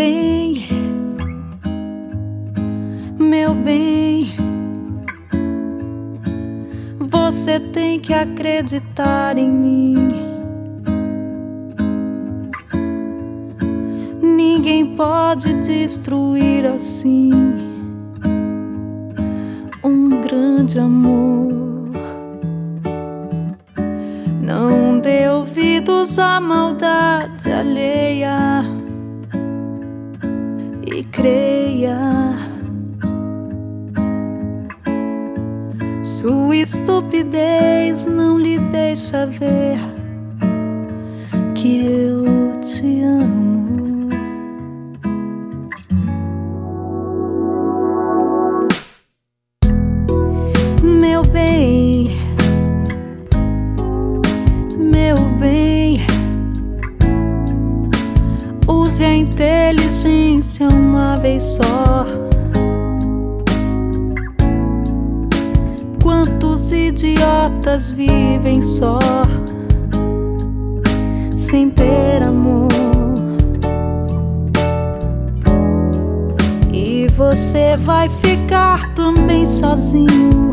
bem, meu bem, você tem que acreditar em mim. Ninguém pode destruir assim um grande amor. Não dê ouvidos à maldade alheia creia. Sua estupidez não lhe deixa ver a inteligência uma vez só. Quantos idiotas vivem só, sem ter amor? E você vai ficar também sozinho.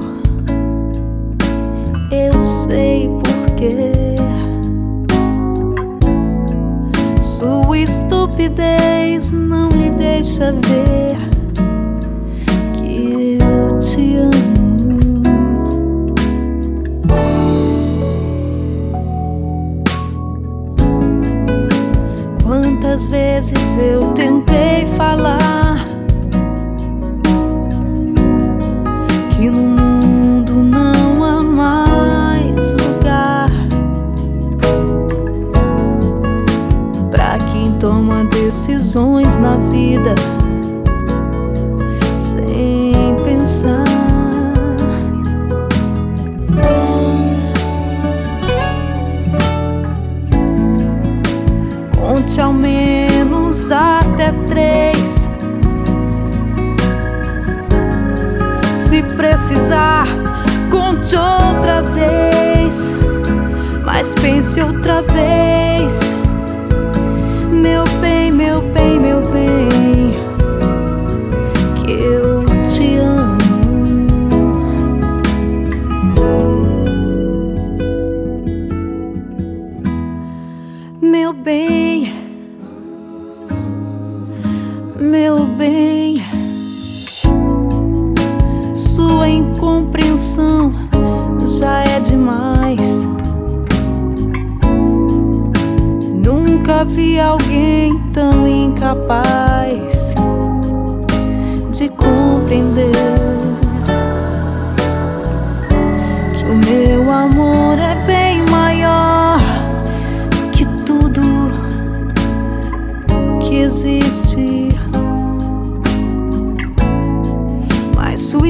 Eu sei porquê. Estupidez não lhe deixa ver que eu te amo. Quantas vezes eu tentei falar decisões na vida sem pensar. Conte ao menos até três. Se precisar, conte outra vez. Mas pense outra vez. Meu bem, sua incompreensão já é demais. Nunca vi alguém tão incapaz de compreender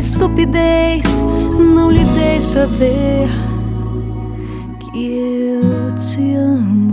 estupidez não lhe deixa ver que eu te amo.